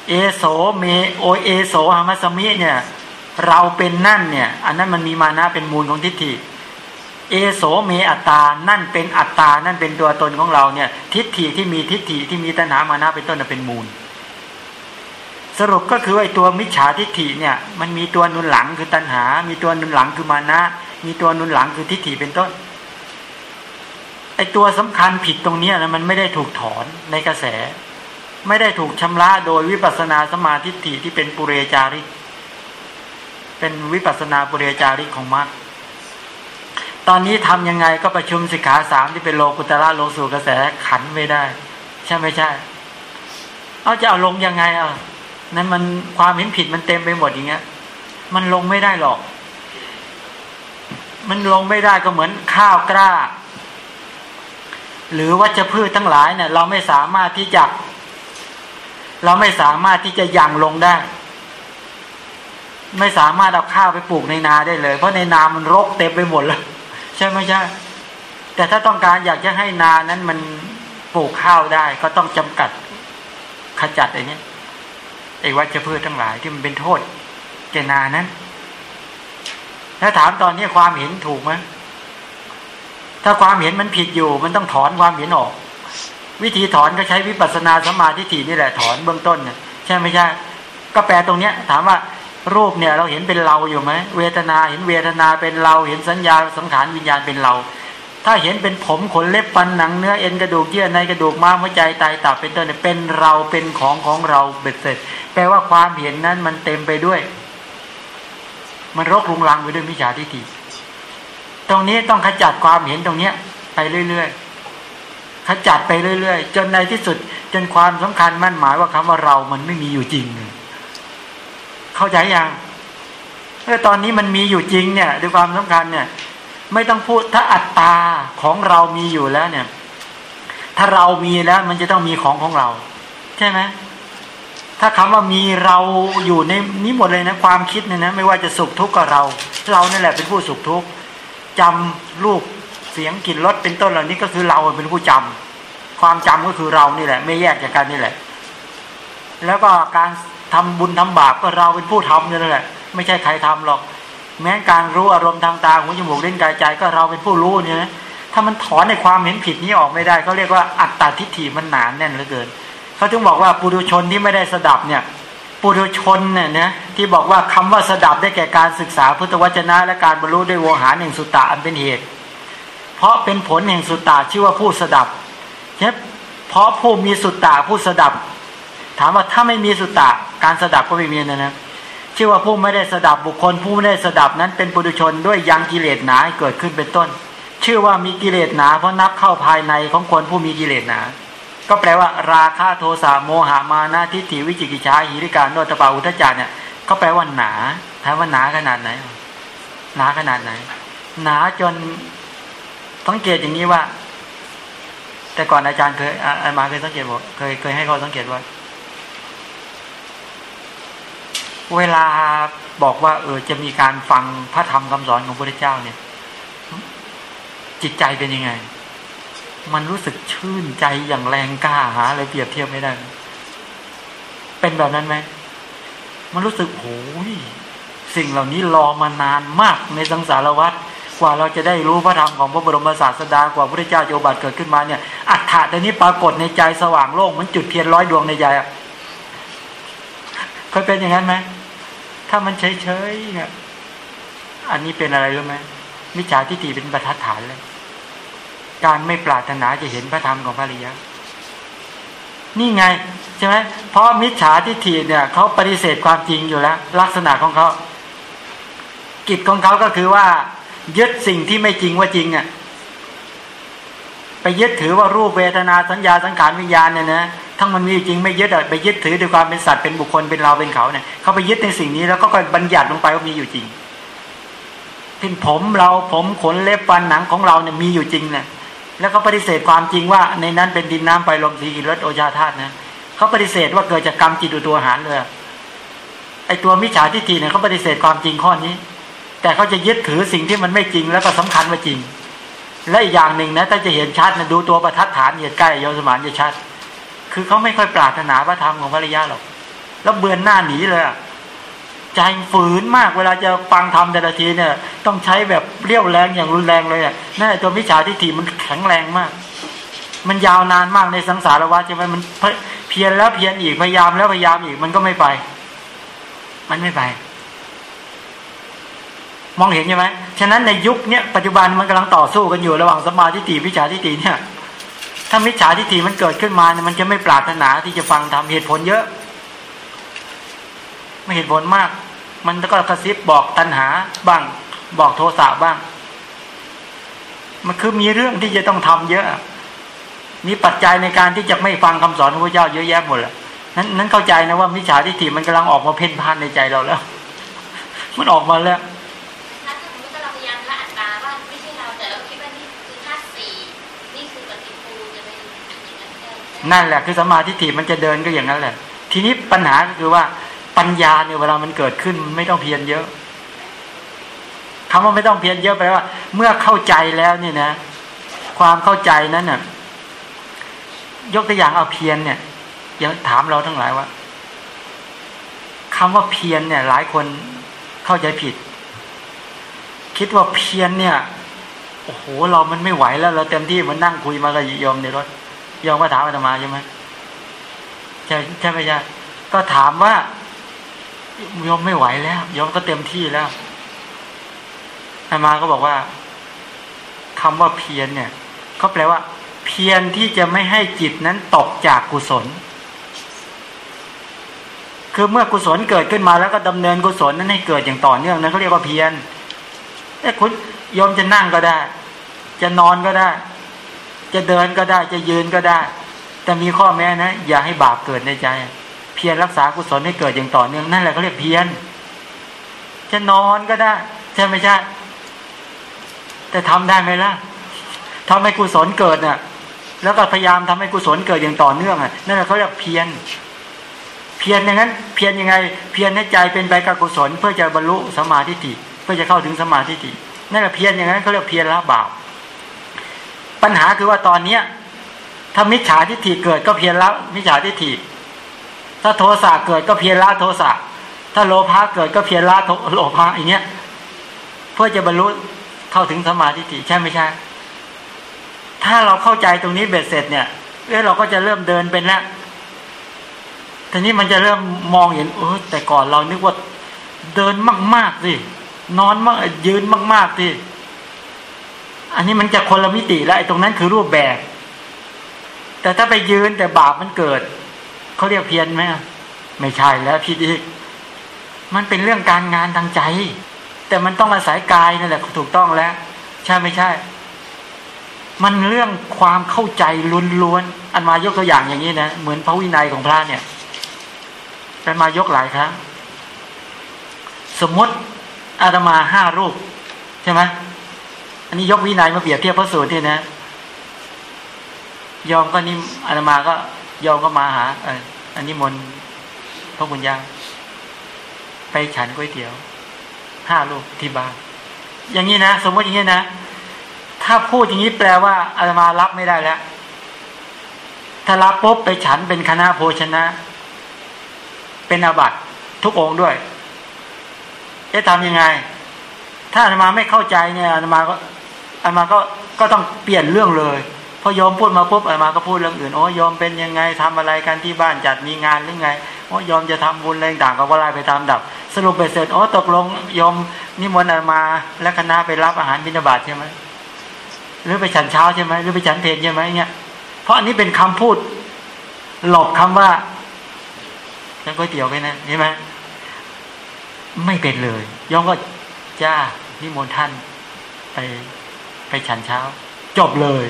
เอโสเมโอเอโสหามัสมิเนี่ย เราเป็นนั่นเนี่ย อันนั้นมันมีมานะเป็นมูลของทิฏฐิ เอโสเมอัตตา นั่นเป็นอัตตา นั่นเป็นตัวตนของเราเนี่ย ทิฏฐิที่มีทิฏฐิที่มีตัณหามานะเป็นต้นเป็นมูล สรุปก็คือไอ้ตัวมิจฉาทิฏฐิเนี่ย มันมีตัวนุนหลังคือตัณหา มีตัวนุนหลังคือมานะ มีตัวนุนหลังคือทิฏฐิเป็นต้น ไอ้ตัวสำคัญผิดตรงนี้นะมันไม่ได้ถูกถอนในกระแส ไม่ได้ถูกชำระโดยวิปัสนาสมาธิฏฐิที่เป็นปุเรจาริก เป็นวิปัสนาปุเรจาริกของมรรค ตอนนี้ทํำยังไงก็ประชุมสิกขาสามที่เป็นโลกุตระลงสู่กระแสขันไม่ได้ ใช่ไม่ใช่ เอาจะเอาลงยังไงอะนั้นมันความเห็นผิดมันเต็มไปหมดอย่างเงี้ย มันลงไม่ได้หรอก มันลงไม่ได้ก็เหมือนข้าวกล้า หรือวัชพืชทั้งหลายเนี่ย เราไม่สามารถที่จะ เราไม่สามารถที่จะยังลงได้ ไม่สามารถเอาข้าวไปปลูกในนาได้เลย เพราะในนามันรกเต็มไปหมดแล้ว ใช่ไหมใช่แต่ถ้าต้องการอยากจะให้นานั้นมันปลูกข้าวได้ ก็ต้องจำกัดขจัดไอ้นี้ไอ้วัชพืชทั้งหลายที่มันเป็นโทษแกนานั้น ถ้าถามตอนนี้ความเห็นถูกไหมถ้าความเห็นมันผิดอยู่ มันต้องถอนความเห็นออก วิธีถอนก็ใช้วิปัสสนาสมาธิถี่นี่แหละถอนเบื้องต้นเนี่ยใช่ไหมใช่ก็แปลตรงเนี้ย ถามว่า รูปเนี่ยเราเห็นเป็นเราอยู่ไหมเวทนาเห็นเวทนาเป็นเราเห็นสัญญาสังขารวิญญาณเป็นเรา ถ้าเห็นเป็นผมขนเล็บฟันหนังเนื้อเอ็นกระดูกเยื่อในกระดูกม้ามหัวใจไตตับเป็นต้นเนี่ยเป็นเราเป็นของของเราเบ็ดเสร็จ แปลว่าความเห็นนั้นมันเต็มไปด้วย มันรกรุงรังไปด้วยมิจฉาทิฏฐิตรงนี้ต้องขจัดความเห็นตรงเนี้ย ไปเรื่อยๆขจัดไปเรื่อยๆ จนในที่สุด จนความสำคัญมั่นหมายว่าคำว่าเรามันไม่มีอยู่จริงเข้าใจยังเออตอนนี้มันมีอยู่จริงเนี่ยด้วยความสำคัญเนี่ย ไม่ต้องพูดถ้าอัตตาของเรามีอยู่แล้วเนี่ย ถ้าเรามีแล้วมันจะต้องมีของของเรา ใช่ไหมถ้าคำว่ามีเราอยู่ในนี้หมดเลยนะความคิดเนี่ยนะไม่ว่าจะสุขทุกข์กับเรา เรานี่แหละเป็นผู้สุขทุกข์จำรูปเสียงกลิ่นรสเป็นต้นเหล่านี้ก็คือเราเป็นผู้จำความจำก็คือเรานี่แหละ ไม่แยกจากกันนี่แหละ แล้วก็การ ทำบุญทำบาปก็เราเป็นผู้ทำนี่แหละ ไม่ใช่ใครทำหรอก แม้การรู้อารมณ์ทางตาหูจมูกเล่นกายใจก็เราเป็นผู้รู้เนี่ยนะถ้ามันถอนในความเห็นผิดนี้ออกไม่ได้เขาเรียกว่าอัตตาทิฏฐิมันหนานแน่นเหลือเกินเขาจึงบอกว่าปุถุชนที่ไม่ได้สดับเนี่ยปุถุชนเนี่ยนะที่บอกว่าคำว่าสดับได้แก่การศึกษาพุทธวจนะและการบรรลุด้วยโวหารแห่งสุตตะอันเป็นเหตุ เพราะเป็นผลแห่งสุตตะชื่อว่าผู้สดับเนี่ยเพราะผู้มีสุตตะผู้สดับ ถามว่าถ้าไม่มีสุตตะการสดับก็ไม่มีนะนะชื่อว่าผู้ไม่ได้สดับบุคคล ผู้ไม่ได้สดับนั้นเป็นปุถุชนด้วยยังกิเลสหนาเกิดขึ้นเป็นต้น ชื่อว่ามีกิเลสหนาเพราะนับเข้าภายในของคนผู้มีกิเลสหนา ก็แปลว่า ราคะโทสะโมหามานะทิฏฐิวิจิกิจฉาหิริการโนตปาอุทจารเนี่ยก็แปลว่าหนาถามว่าหนาขนาดไหน หนาขนาดไหน หนาจนสังเกตอย่างนี้ว่า แต่ก่อนอาจารย์เคยอามาเคยสังเกตบอกเคยเคยให้เขาสังเกตว่า เวลาบอกว่า เออจะมีการฟังพระธรรมคำสอนของพระเจ้าเนี่ย จิตใจเป็นยังไง มันรู้สึกชื่นใจอย่างแรงกล้าหาอะไรเปรียบเทียบไม่ได้ เป็นแบบนั้นไหมมันรู้สึกโอ้ยสิ่งเหล่านี้รอมานานมากในสังสารวัฏกว่าเราจะได้รู้พระธรรมของพระบรมศาสดากว่าพระเจ้าโยบัตเกิดขึ้นมาเนี่ยอัฏฐะแต่นี้ปรากฏในใจสว่างโล่งมันจุดเทียนร้อยดวงในใจอะเคยเป็นอย่างนั้นไหม ถ้ามันเฉยๆเนี่ยอันนี้เป็นอะไรรู้ไหมมิจฉาทิฏฐิเป็นบรรทัดฐานเลย การไม่ปรารถนาจะเห็นพระธรรมของพระริยะ นี่ไงใช่ไหมเพราะมิจฉาทิฏฐิเนี่ยเขาปฏิเสธความจริงอยู่แล้ว ลักษณะของเขากิจของเขาก็คือว่า ยึดสิ่งที่ไม่จริงว่าจริงอะไปยึดถือว่ารูปเวทนาสัญญาสังขารวิญญาณเนี่ยนะ ทั้งมันมีจริงไม่ยึดอะไปยึดถือด้วยความเป็นสัตว์เป็นบุคคลเป็นเราเป็นเขาเนี่ยเขาไปยึดในสิ่งนี้แล้วก็บัญญัติลงไปว่ามีอยู่จริงเป็นผมเราผมขนเล็บฟันหนังของเราเนี่ยมีอยู่จริงเนี่ยแล้วก็ปฏิเสธความจริงว่า ในนั้นเป็นดินน้ำไฟลมสีรสโอชาธาตุนะเขาปฏิเสธว่าเกิดจากกรรมจิตอุตัวหารเลยไอตัวมิจฉาทิฏฐิเนี่ยเขาปฏิเสธความจริงข้อนี้ แต่เขาจะยึดถือสิ่งที่มันไม่จริงแล้วก็สำคัญว่าจริง และอีกอย่างหนึ่งนะถ้าจะเห็นชัดนะดูตัวประทัดฐานเหยียดใกล้โยสมานจะชัด คือเขาไม่ค่อยปรารถนาพระธรรมของพระริยะหรอก แล้วเบือนหน้าหนีเลยอะใจฝืนมากเวลาจะฟังธรรมแต่ละทีเนี่ย ต้องใช้แบบเรียวแรงอย่างรุนแรงเลยอะนั่นตัวมิจฉาทิฏฐิมันแข็งแรงมาก มันยาวนานมากในสังสารวัฏใช่ไหมมันเพียรแล้วเพียรอีกพยายามแล้วพยายามอีกมันก็ไม่ไป มันไม่ไป มองเห็นใช่ไหมฉะนั้นในยุคนี้ปัจจุบันมันกำลังต่อสู้กันอยู่ระหว่างสมาธิฏฐิวิชาทิฏฐิเนี่ย ถ้ามิจฉาทิฏฐิมันเกิดขึ้นมาเนี่ยมันจะไม่ปรารถนาที่จะฟังทำเหตุผลเยอะ ไม่เห็นผลมาก มันก็กระซิบบอกตัณหาบ้าง บอกโทสะบ้าง มันคือมีเรื่องที่จะต้องทำเยอะ มีปัจจัยในการที่จะไม่ฟังคำสอนของพระเจ้าเยอะแยะหมดแหละนั้นนั้นเข้าใจนะว่ามิจฉาทิฏฐิมันกำลังออกมาเพ่นพ่านในใจเราแล้ว มันออกมาแล้ว นั่นแหละคือสมาธิฏฐิมันจะเดินก็อย่างนั้นแหละ ทีนี้ปัญหาก็คือว่าปัญญาเนี่ยเวลามันเกิดขึ้นไม่ต้องเพียรเยอะคำว่าไม่ต้องเพียรเยอะแปลว่า เมื่อเข้าใจแล้วเนี่ยนะ ความเข้าใจนั้นน่ะยกตัวอย่างเอาเพียรเนี่ยยังถามเราทั้งหลายว่าคำว่าเพียรเนี่ย หลายคนเข้าใจผิด คิดว่าเพียนเนี่ยโอ้โหเรามันไม่ไหวแล้ว เราเต็มที่มันนั่งคุยมากับยอมในรถ ยอมมาถามอาตมาใช่ไหมใช่ใช่ไหมใช่ก็ถามว่ายอมไม่ไหวแล้วยอมก็เต็มที่แล้วอามาก็บอกว่าคำว่าเพียรเนี่ยเขาแปลว่า เพียรที่จะไม่ให้จิตนั้นตกจากกุศล คือเมื่อกุศลเกิดขึ้นมาแล้วก็ดำเนินกุศลนั้นให้เกิดอย่างต่อเนื่องนั้นเขาเรียกว่าเพียรแต่คุณยอมจะนั่งก็ได้ จะนอนก็ได้ จะเดินก็ได้จะยืนก็ได้ แต่มีข้อแม้นะ อย่าให้บาปเกิดในใจ เพียรรักษากุศลให้เกิดอย่างต่อเนื่องนั่นแหละเขาเรียกเพียรจะนอนก็ได้ใช่ไหมใช่แต่ทำได้ไหมล่ะทำให้กุศลเกิดน่ะ แล้วก็พยายามทำให้กุศลเกิดอย่างต่อเนื่องอะนั่นแหละเขาเรียกเพียรเพียรอย่างนั้น เพียรยังไง เพียรให้ใจเป็นไปกับกุศล เพื่อจะบรรลุสมาธิเพื่อจะเข้าถึงสมาธินั่นแหละเพียรอย่างนั้นเขาเรียกเพียรละบาป ปัญหาคือว่าตอนเนี้ยถ้ามิจฉาทิฏฐิเกิดก็เพียรละมิจฉาทิฏฐิ ถ้าโทสะเกิดก็เพียรละโทสะถ้าโลภะเกิดก็เพียรละโลภะอย่างเงี้ย เพื่อจะบรรลุเข้าถึงสมาธิใช่ไม่ใช่ ถ้าเราเข้าใจตรงนี้เบ็ดเสร็จเนี่ยเออเราก็จะเริ่มเดินเป็นแล้วทีนี้มันจะเริ่มมองเห็นเออแต่ก่อนเรานึกว่าเดินมากๆสินอนมากยืนมากๆสิ อันนี้มันจะคนละมิติแล้วไอ้ตรงนั้นคือรูปแบบ แต่ถ้าไปยืนแต่บาปมันเกิดเขาเรียกเพียนไหมไม่ใช่แล้วพี่อีกมันเป็นเรื่องการงานทางใจ แต่มันต้องอาศัยกายนั่นแหละถูกต้องแล้ว ใช่ไม่ใช่ มันเรื่องความเข้าใจล้วนๆอันมายกตัวอย่างอย่างนี้นะเหมือนพระวินัยของพระเนี่ยเป็นมายกหลายครั้งสมมติอาตมาห้ารูป ใช่ไหม นนี้ยกวินัยมาเปรียบเทียบพระสูตรที่นะ ยอมก็นี่อาตมาก็ยอมก็มาหาเอออันนี้มนพระบุญญาไปฉันก๋วยเตี๋ยวห้าลูกที่บ้านอย่างนี้นะสมมติอย่างนี้นะถ้าพูดอย่างนี้แปลว่าอาตมารับไม่ได้แล้ว ถ้ารับปุ๊บไปฉันเป็นคณะโภชนะ เป็นอาบัตทุกองค์ด้วยจะทำยังไง ถ้าอาตมาไม่เข้าใจเนี่ยอาตมาก็ อามาก็ก็ต้องเปลี่ยนเรื่องเลยพอยอมพูดมาปุ๊บอามาก็พูดเรื่องอื่นโอ้ยอมเป็นยังไงทำอะไรกันที่บ้านจัดมีงานหรือไงโอ้ยอมจะทำบุญอะไรต่างก็ว่าไล่ไปตามดับ สรุปไปเสร็จอ๋อตกลงยอมนิมนต์มาและคณะไปรับอาหารบิณฑบาตใช่ไหมหรือไปฉันเช้าใช่ไหมหรือไปฉันเพลใช่ไหมเนี่ยเพราะอันนี้เป็นคำพูด หลบคำว่าฉันก๋วยเตี๋ยวไปนะใช่ไหมไม่เป็นเลยยอมก็จ้านิมนต์ท่านไป ไปฉันเช้า จบเลย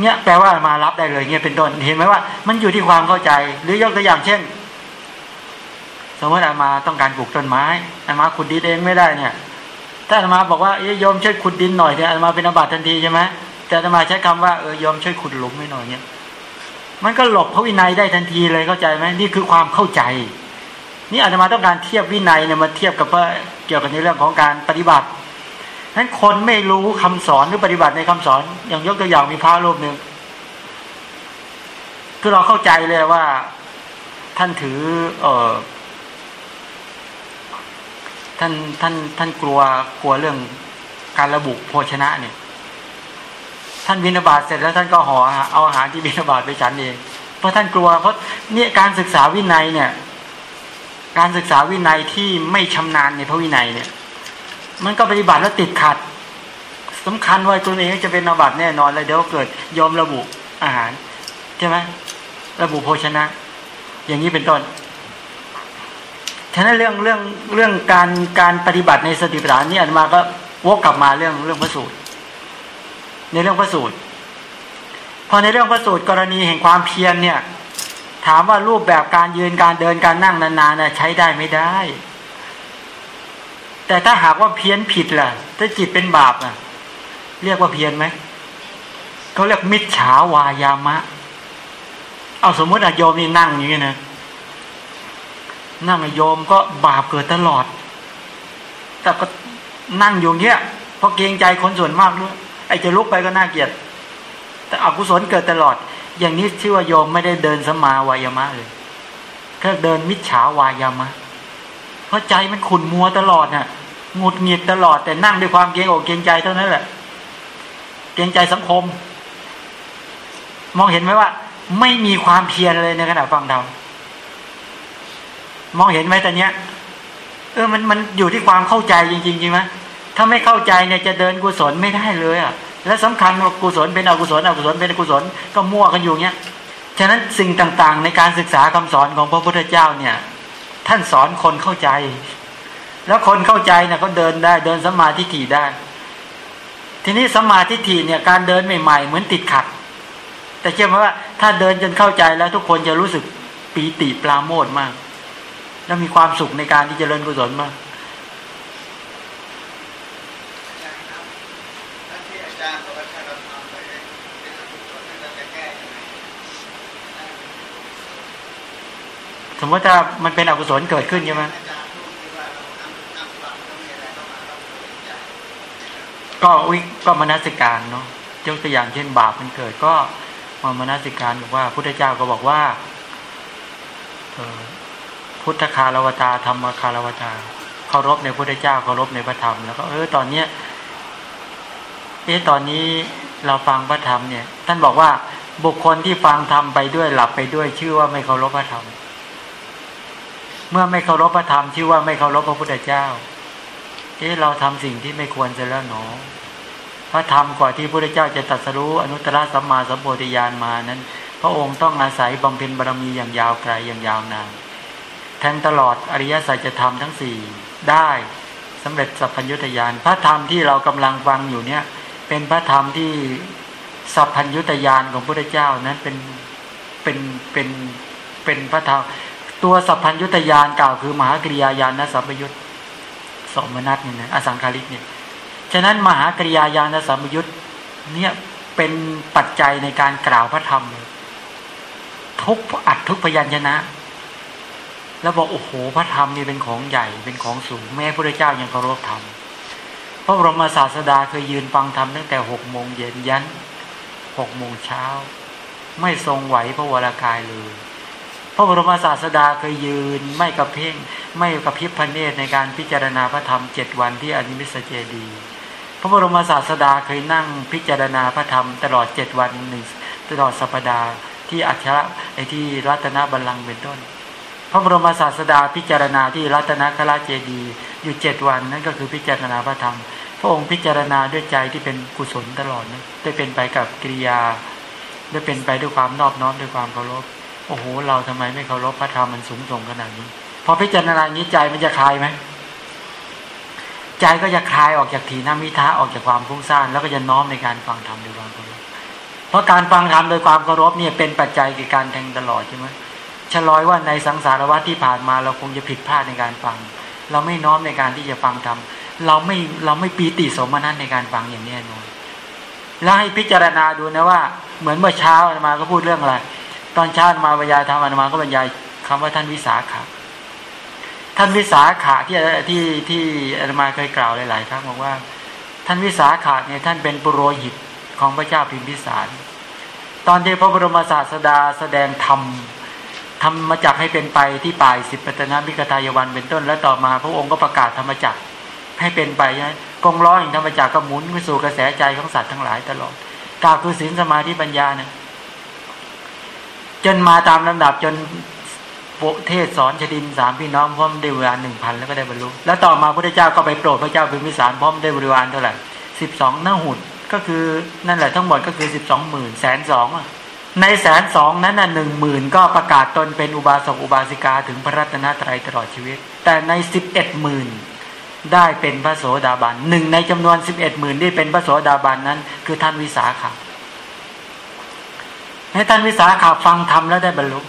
เนี่ยแปลว่ามารับได้เลยเนี่ยเป็นต้นเห็นไหมว่า มันอยู่ที่ความเข้าใจ หรือยกตัวอย่างเช่น สมมติอามาต้องการปลูกต้นไม้อามาขุดดินเองไม่ได้เนี่ย ถ้าอามาบอกว่าเอ้ยยมช่วยขุดดินหน่อยเนี่ยอามาเป็นอาบัติทันทีใช่ไหมแต่อามาใช้คำว่าเออยมช่วยขุดหลุมให้หน่อยเนี่ยมันก็หลบพระวินัยได้ทันทีเลยเข้าใจไหมนี่คือความเข้าใจ นี่อาตมาต้องการเทียบวินัยเนี่ยมาเทียบกับเกี่ยวกับในเรื่องของการปฏิบัติ นั้นคนไม่รู้คำสอนหรือปฏิบัติในคำสอน อย่างยกตัวอย่างมีพระรูปหนึ่งคือเราเข้าใจเลยว่า ท่านถือ เออท่านท่านท่านกลัวกลัวเรื่องการระบุโภชนะเนี่ย ท่านบินาบาตเสร็จแล้วท่านก็ห่อเอาอาหารที่บินาบาตไปฉันเองเพราะท่านกลัวเพราะเนี่ยการศึกษาวินัยเนี่ย การศึกษาวินัยที่ไม่ชำนาญในพระวินัยเนี่ย มันก็ปฏิบัติแล้วติดขัดสำคัญว่าตัวเองจะเป็นอาบัติแน่นอนเลยเดี๋ยวเกิดยอมระบุอาหารใช่ไหมระบุโภชนะ อย่างนี้เป็นต้นฉะนั้นเรื่องเรื่องเรื่องการการปฏิบัติในสติปัฏฐานนี่อันมาก็วกกลับมาเรื่องเรื่องพระสูตร ในเรื่องพระสูตรพอในเรื่องพระสูตรกรณีแห่งความเพียรเนี่ย ถามว่ารูปแบบการยืนการเดินการนั่งนานๆใช้ได้ไม่ได้ แต่ถ้าหากว่าเพี้ยนผิดล่ะ ถ้าจิตเป็นบาปอะ เรียกว่าเพี้ยนไหมเขาเรียกมิจฉาวายามะ เอาสมมติอะโยมนี่นั่งอย่างนี้นะนั่งโยมก็บาปเกิดตลอด แต่ก็นั่งอยู่เงี้ยเพราะเกรงใจคนส่วนมากด้วยไอ้จะลุกไปก็น่าเกลียด แต่อกุศลเกิดตลอด อย่างนี้ชื่อว่าโยมไม่ได้เดินสมาวายามะเลยแค่เดินมิจฉาวายามะ เพราะใจมันขุนมัวตลอดน่ะ หงุดหงิดตลอดแต่นั่งด้วยความเกรงอกเกรงใจเท่านั้นแหละ เกรงใจสังคม มองเห็นไหมว่า ไม่มีความเพียรเลยในขณะฟังธรรมมองเห็นไหมแต่เนี้ย เออมันมันอยู่ที่ความเข้าใจจริงๆจริงไหมถ้าไม่เข้าใจเนี่ยจะเดินกุศลไม่ได้เลยอะ และสำคัญว่ากุศลเป็นอกุศลอกุศลเป็นกุศลก็มั่วกันอยู่เนี้ยฉะนั้นสิ่งต่างๆ ในการศึกษาคำสอนของพระพุทธเจ้าเนี่ย ท่านสอนคนเข้าใจ แล้วคนเข้าใจเนี่ยเขาเดินได้ เดินสมาธิถี่ได้ ทีนี้สมาธิถี่เนี่ย การเดินใหม่ ๆ เหมือนติดขัด แต่เชื่อไหมว่าถ้าเดินจนเข้าใจแล้วทุกคนจะรู้สึกปีติปราโมทมาก แล้วมีความสุขในการที่จะเริญกุศลมากสมมติถ้ามันเป็นอกุศลเกิดขึ้นใช่ไหม ก็วิก็มนสิการเนาะยกตัวอย่างเช่นบาปมันเกิดก็มามนสิการบอกว่าพุทธเจ้าก็บอกว่าพุทธคารวตาธรรมคารวตาเคารพในพุทธเจ้าเคารพในพระธรรมแล้วก็เออตอนเนี้ยเอ๊ะตอนนี้เราฟังพระธรรมเนี่ย ท่านบอกว่าบุคคลที่ฟังธรรมไปด้วยหลับไปด้วยชื่อว่าไม่เคารพพระธรรม เมื่อไม่เคารพพระธรรมชื่อว่าไม่เคารพพระพุทธเจ้าเอ๊ะเราทำสิ่งที่ไม่ควรจะแล้วหนอ พระธรรมกว่าที่พระพุทธเจ้าจะตรัสรู้อนุตตรสัมมาสัมโพธิญาณมานั้น พระองค์ต้องอาศัยบำเพ็ญบารมีอย่างยาวไกลอย่างยาวนานแทงตลอดอริยสัจธรรมทั้งสี่ได้สำเร็จสัพพัญญุตยานพระธรรมที่เรากำลังฟังอยู่เนี่ย เป็นพระธรรมที่สัพพัญญุตยานของพระพุทธเจ้านั้นเป็นเป็นเป็นเป็นพระธรรมตัวสัพพัญญุตยานกล่าวคือมหากริยายานนะสัพยุตสมนัตเนี่ยนะอสังคาริกเนี่ย ฉะนั้นมหากริยายานสัมยุตเนี่ยเป็นปัจจัยในการกล่าวพระธรรม ทุกอัดทุกพยัญชนะ แล้วบอกโอ้โหพระธรรมนี่เป็นของใหญ่เป็นของสูง แม้พระเจ้ายังเคารพธรรมพระบรมศาสดาเคยยืนฟังธรรมตั้งแต่หกโมงเย็นยันหกโมงเช้า ไม่ทรงไหวพระวรากายเลย พระบรมศาสดาเคยยืนไม่กระเพ่ง ไม่กระพริบพระเนตรในการพิจารณาพระธรรมเจ็ดวันที่อนิมิสเจดี พระบรมศาสดาเคยนั่งพิจารณาพระธรรมตลอดเจ็ดวันหนึ่งตลอดสัปดาห์ที่อัชระไอที่รัตนบัลลังก์เป็นต้น พระบรมศาสดาพิจารณาที่รัตนคราเจดีอยู่เจ็ดวันนั่นก็คือพิจารณาพระธรรม พระองค์พิจารณาด้วยใจที่เป็นกุศลตลอดนะได้เป็นไปกับกิริยาได้เป็นไปด้วยความนอบน้อมด้วยความเคารพโอ้โห เราทำไมไม่เคารพพระธรรมมันสูงส่งขนาดนี้ พอพิจารณานี้ใจมันจะคลายไหม ใจก็จะคลายออกจากถีนมิทะออกจากความฟุ้งซ่านแล้วก็จะน้อมในการฟังธรรมด้วยความเคารพเพราะการฟังธรรมโดยความเคารพเนี่ยเป็นปัจจัยในการแทงตลอดใช่ไหมฉลอยว่าในสังสารวัฏที่ผ่านมาเราคงจะผิดพลาดในการฟัง เราไม่น้อมในการที่จะฟังธรรมเราไม่เราไม่ปีติสมนัตในการฟังอย่างแน่นอนแล้วให้พิจารณาดูนะว่า เหมือนเมื่อเช้ามาก็พูดเรื่องอะไรตอนเช้ามาบรรยายธรรมอนมาก็บรรยายคำว่าท่านวิสาขา ท่านวิสาขาที่ที่ที่อนุมาเคยกล่าวหลาย ๆ ครั้งบอกว่า ท่านวิสาขาเนี่ยท่านเป็นปุโรหิตของพระเจ้าพิมพิสาร ตอนที่พระบรมศาสดาแสดงธรรมทำมาจากให้เป็นไปที่ป่ายสิบปัตนามิกทายวันเป็นต้น แล้วต่อมาพระองค์ก็ประกาศธรรมจักให้เป็นไปนะกองร้อยธรรมจักก็หมุนไปสู่กระแสใจของสัตว์ทั้งหลายตลอดกล่าวคือศีลสมาธิปัญญาเนี่ยจนมาตามลำดับจน เทศสอนชดินสามพี่น้องพร้อมได้บริวารหนึ่งพันแล้วก็ได้บรรลุแล้วต่อมาพระเจ้าก็ไปโปรดพระเจ้าพิมพิสารพร้อมได้บริวารเท่าไหร่สิบสองหน้าหุ่นก็คือนั่นแหละทั้งหมดก็คือสิบสองหมื่นแสนสองในแสนสองนั้นน่ะหนึ่งหมื่นก็ประกาศตนเป็นอุบาสกอุบาสิกาถึงพระรัตนตรัยตลอดชีวิต แต่ในสิบเอ็ดหมื่นได้เป็นพระโสดาบันหนึ่งในจำนวนสิบเอ็ดหมื่นที่เป็นพระโสดาบันนั้น คือท่านวิสาขะให้ท่านวิสาขาฟังธรรมแล้วได้บรรลุ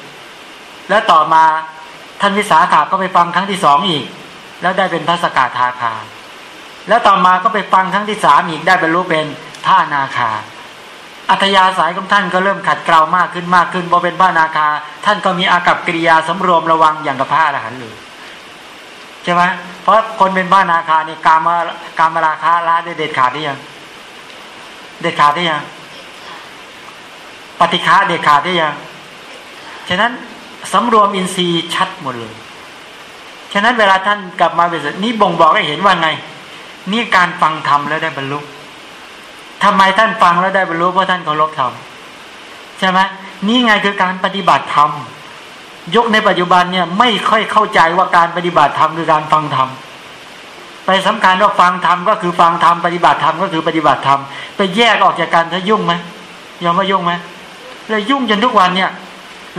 แล้วต่อมาท่านวิสาขาก็ไปฟังครั้งที่สองอีก แล้วได้เป็นพระสกาธาคา แล้วต่อมาก็ไปฟังครั้งที่สามอีกได้บรรลุเป็นท่านาคา อัธยาศัยของท่านก็เริ่มขัดเกลามากขึ้นมากขึ้นพอเป็นพระนาคา ท่านก็มีอากับกิริยาสำรวมระวังอย่างกับพระอรหันต์เลยใช่ไหมเพราะคนเป็นพระนาคาเนี่ยการมาการมาราคาละได้เด็ดขาดได้ยัง เด็ดขาดได้ยัง ปฏิฆาเด็ดขาดได้ยัง ฉะนั้น สำรวมอินทรีย์ชัดหมดเลย ฉะนั้นเวลาท่านกลับมาเป็นนี้บ่งบอกให้เห็นว่าไง นี่การฟังธรรมแล้วได้บรรลุทำไมท่านฟังแล้วได้บรรลุเพราะท่านเคารพธรรมใช่ไหมนี่ไงคือการปฏิบัติธรรมยกในปัจจุบันเนี่ยไม่ค่อยเข้าใจว่าการปฏิบัติธรรมคือการฟังธรรมไปสำคัญว่าฟังธรรมก็คือฟังธรรมปฏิบัติธรรมก็คือปฏิบัติธรรมไปแยกออกจากกันจะยุ่งไหมโยมว่ายุ่งไหมเลยยุ่งจนทุกวันเนี่ย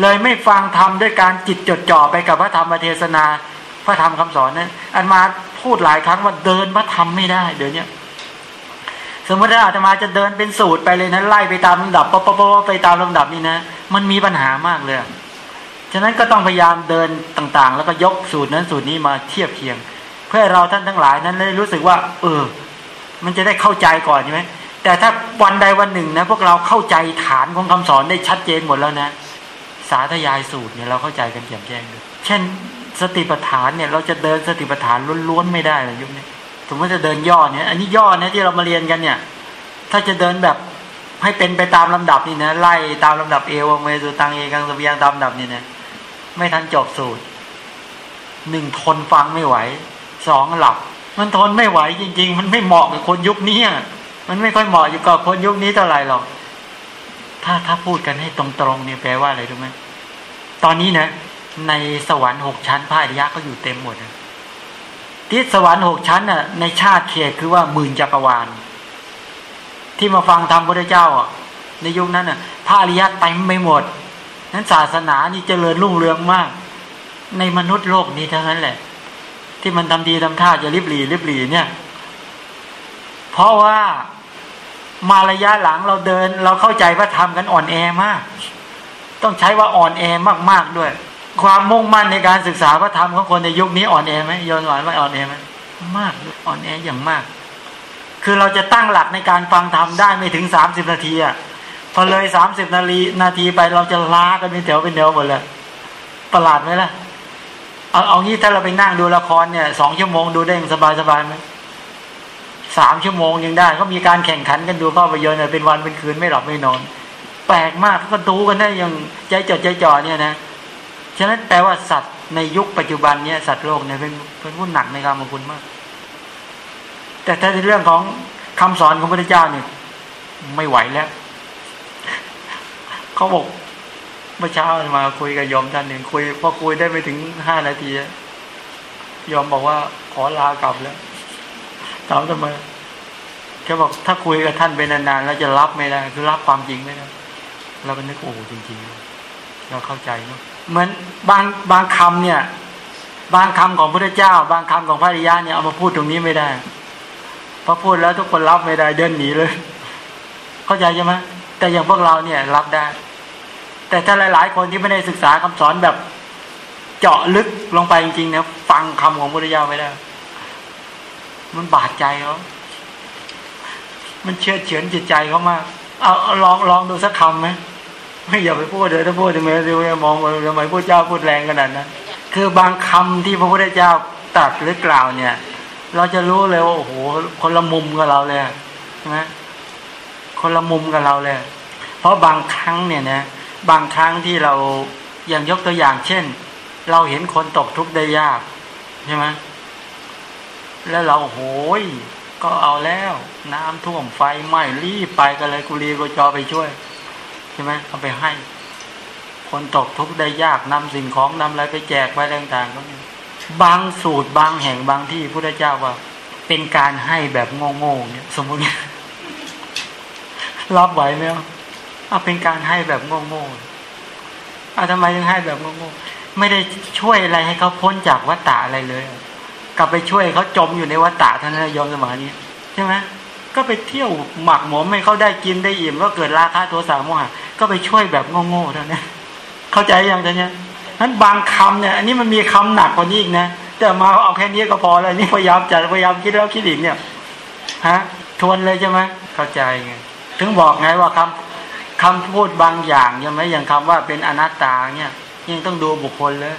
เลยไม่ฟังธรรมด้วยการจิตจดจ่อไปกับพระธรรมเทศนา พระธรรมคำสอนนั้น อาตมาพูดหลายครั้งว่าเดินพระธรรมไม่ได้เดี๋ยวนี้สมมติถ้าอาตมาจะเดินเป็นสูตรไปเลยนะไล่ไปตามลำดับป๊อปป๊อปไปตามลำดับนี่นะ มันมีปัญหามากเลยฉะนั้นก็ต้องพยายามเดินต่างๆ แล้วก็ยกสูตรนั้นสูตรนี้มาเทียบเคียง เพื่อเราท่านทั้งหลายนั้นได้รู้สึกว่า เออ มันจะได้เข้าใจก่อนใช่ไหมแต่ถ้าวันใดวันหนึ่งนะ พวกเราเข้าใจฐานของคำสอนได้ชัดเจนหมดแล้วนะาธยายสูตรเนี่ยเราเข้าใจกันแจ่มแจ้งเลยเช่นสติปัฏฐานเนี่ยเราจะเดินสติปัฏฐานล้วนๆไม่ได้เลยยุคนี้สมมติจะเดินย่อเนี่ย อันนี้ย่อเนี่ยที่เรามาเรียนกันเนี่ย ถ้าจะเดินแบบให้เป็นไปตามลำดับนี่นะไล่ตามลำดับเอวเมสุตังเอกังสเบียงตามลำดับนี่นะไม่ทันจบสูตรหนึ่งทนฟังไม่ไหวสองหลับ มันทนไม่ไหวจริง ๆ มันไม่เหมาะกับคนยุคนี้มันไม่ค่อยเหมาะอยู่กับคนยุคนี้เท่าไหร่หรอกถ้าถ้าพูดกันให้ตรงๆเนี่ยแปลว่าอะไรรู้ไหม ตอนนี้นะ ในสวรรค์หกชั้นพระอริยะก็อยู่เต็มหมดที่สวรรค์หกชั้นน่ะ ในชาติเขตคือว่าหมื่นจักรวาล ที่มาฟังธรรมพระเจ้าในยุคนั้นน่ะพระอริยะเต็มไม่หมด นั้นศาสนานี่เจริญรุ่งเรืองมาก ในมนุษย์โลกนี้เท่านั้นแหละ ที่มันทำดีทำท่าจะริบหลีริบหลีเนี่ย เพราะว่ามาระยะหลังเราเดิน เราเข้าใจว่าทำกันอ่อนแอมาก ต้องใช้ว่าอ่อนแอมาก ๆด้วย ความมุ่งมั่นในการศึกษาพระธรรมของคนในยุคนี้อ่อนแอไหมย้อนหวานว่าอ่อนแอไหมมากอ่อนแออย่างมาก คือเราจะตั้งหลักในการฟังธรรมได้ไม่ถึงสามสิบนาทีอะพอเลยสามสิบนาทีนาทีไปเราจะล้ากันเป็นแถวเป็นแถวหมดเลยประหลาดไหมล่ะเอาเอางี้ถ้าเราไปนั่งดูละครเนี่ยสองชั่วโมงดูได้สบายสบายไหมสามชั่วโมงยังได้เขามีการแข่งขันกันดูภาพยนตร์เป็นวันเป็นคืนไม่หลับไม่นอน แปลกมากก็ดูกันได้อยังใจจดใจจ่อเนี่ยนะฉะนั้นแปลว่าสัตว์ในยุคปัจจุบันเนี่ยสัตว์โลกเนี่ยเป็นเป็นผู้หนักในการมคุณมาก แต่ถ้าในเรื่องของคำสอนของพระเจ้าเนี่ยไม่ไหวแล้วเขาบอกเมื่อเช้ามาคุยกับยอมท่านหนึ่งคุยพอคุยได้ไม่ถึงห้านาทียอมบอกว่าขอลากลับแล้วถามทำไมแกบอกถ้าคุยกับท่านไปนานๆแล้วจะรับไม่ได้คือรับความจริงไม่ได้ เราเป็นนึกโอ้จริงๆ เราเข้าใจเนาะเหมือนบางบางคำเนี่ย บางคำของพระเจ้า บางคำของพระริยาเนี่ยเอามาพูดตรงนี้ไม่ได้พอพูดแล้วทุกคนรับไม่ได้เดินหนีเลย เข้าใจใช่ไหมแต่อย่างพวกเราเนี่ยรับได้ แต่ถ้าหลาย ๆ คนที่ไม่ได้ศึกษาคำสอนแบบเจาะลึกลงไปจริงๆเนี่ยฟังคำของพระเจ้าไม่ได้ มันบาดใจเขามันเชื่อเฉือนจิตใจเขามากเอาลองลองดูสักคำไหม ไม่อย่าไปพูดเลยถ้าพูดถึงแม้ดูมองทำไมพระเจ้าพูดแรงขนาดนั้นคือบางคำที่พระพุทธเจ้าตรัสหรือกล่าวเนี่ย เราจะรู้เลยว่าโอ้โหคนละมุมกับเราเลยใช่ไหมคนละมุมกับเราเลย เพราะบางครั้งเนี่ยนะบางครั้งที่เราอย่างยกตัวอย่าง เช่น เราเห็นคนตกทุกข์ได้ยากใช่ไหมแล้วเราโหยก็เอาแล้ว น้ำท่วมไฟไหม้รีบไปกันเลยกุลีกุจอไปช่วย ใช่ไหมเอาไปให้ คนตกทุกข์ได้ยากนำสิ่งของนำอะไรไปแจกไปต่างๆก็มีบางสูตรบางแห่งบางที่พุทธเจ้าว่า เป็นการให้แบบโง่ๆเนี่ยสมมติรับไหวไหมเอาเป็นการให้แบบโง่ๆเอาทำไมถึงให้แบบโง่ๆไม่ได้ช่วยอะไรให้เขาพ้นจากวัฏฏะอะไรเลย กลับไปช่วยเขาจมอยู่ในวัฏฏะท่านนยอมสมัยนี้ใช่ไหม ก็ไปเที่ยวหมักหมมให้เขาได้กินได้อิ่มก็เกิดราคาตัวสามโมหะก็ไปช่วยแบบโง่ๆเท่านั้นเข้าใจยังท่านเนี่ยนั้นบางคำเนี่ยอันนี้มันมีคำหนักกว่านี้อีกนะแต่มาเอาแค่นี้ก็พอแล้วนี่พยายามจะพยายามคิดแล้วคิดอีกเนี่ยฮะทวนเลยใช่ไหมเข้าใจไงถึงบอกไงว่าคำคำพูดบางอย่างใช่ไหมอย่างคำว่าเป็นอนัตตาเนี่ยยังต้องดูบุคคลเลย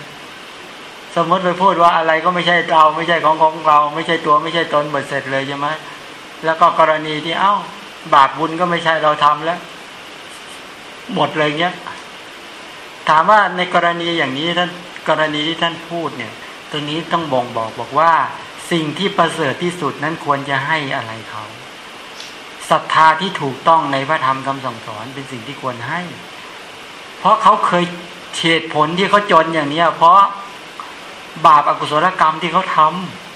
สมมติไปพูดว่าอะไรก็ไม่ใช่เราไม่ใช่ของของเรา ไม่ใช่ตัวไม่ใช่ตนหมดเสร็จเลยใช่ไหม แล้วก็กรณีที่เอ้า บาปบุญก็ไม่ใช่เราทำแล้ว หมดเลยเนี้ย ถามว่าในกรณีอย่างนี้ท่านกรณีที่ท่านพูดเนี่ย ตัวนี้ต้องบ่งบอกบอกว่า สิ่งที่ประเสริฐที่สุดนั้นควรจะให้อะไรเขาศรัทธาที่ถูกต้องในพระธรรมคำสั่งสอนเป็นสิ่งที่ควรให้ เพราะเขาเคยเฉดผลที่เขาจนอย่างเนี้ย เพราะบาปอากุศลกรรมที่เขาทำ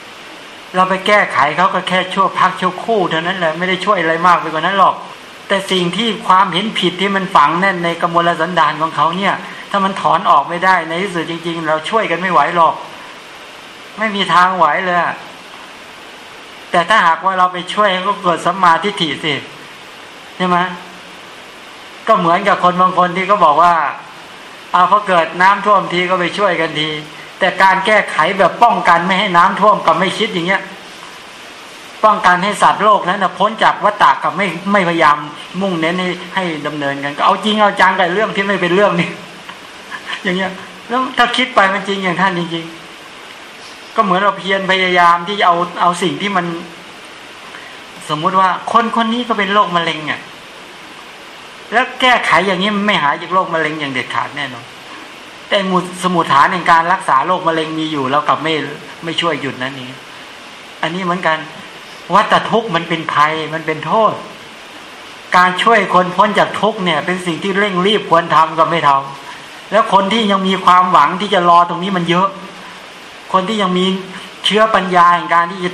เราไปแก้ไขเขาก็แค่ชั่วพักชั่วคู่เท่านั้นแหละไม่ได้ช่วยอะไรมากไปกว่านั้นหรอก แต่สิ่งที่ความเห็นผิดที่มันฝังแน่นในกมลสันดานของเขาเนี่ย ถ้ามันถอนออกไม่ได้ในที่สุดจริง ๆ เราช่วยกันไม่ไหวหรอก ไม่มีทางไหวเลยแต่ถ้าหากว่าเราไปช่วยให้เขาเกิดสัมมาทิฏฐิสิใช่ไหมก็เหมือนกับคนบางคนที่ก็บอกว่าเอาพอเกิดน้ำท่วมทีก็ไปช่วยกันที แต่การแก้ไขแบบป้องกันไม่ให้น้ำท่วมกับไม่คิดอย่างเงี้ย ป้องกันให้สัตว์โลกนั้นนะพ้นจากวัฏฏะกับไม่ไม่พยายามมุ่งเน้นให้ให้ดำเนินกัน ก็เอาจริงเอาจังกับเรื่องที่ไม่เป็นเรื่องนี่อย่างเงี้ย แล้วถ้าคิดไปมันจริงอย่างท่านจริงๆ ก็เหมือนเราเพียรพยายามที่จะเอาเอาสิ่งที่มัน สมมุติว่าคนคนนี้ก็เป็นโรคมะเร็งอะแล้วแก้ไขอย่างนี้มันไม่หายจากโรคมะเร็งอย่างเด็ดขาดแน่นอน แต่หมุดสมุดฐานในการรักษาโรคมะเร็งมีอยู่แล้วกลับไม่ไม่ช่วยหยุดนั่นเองอันนี้เหมือนกัน วัฏทุกข์มันเป็นภัยมันเป็นโทษ การช่วยคนพ้นจากทุกข์เนี่ย เป็นสิ่งที่เร่งรีบควรทำกับไม่ทำแล้วคนที่ยังมีความหวังที่จะรอตรงนี้มันเยอะ คนที่ยังมีเชื้อปัญญาในการที่จะ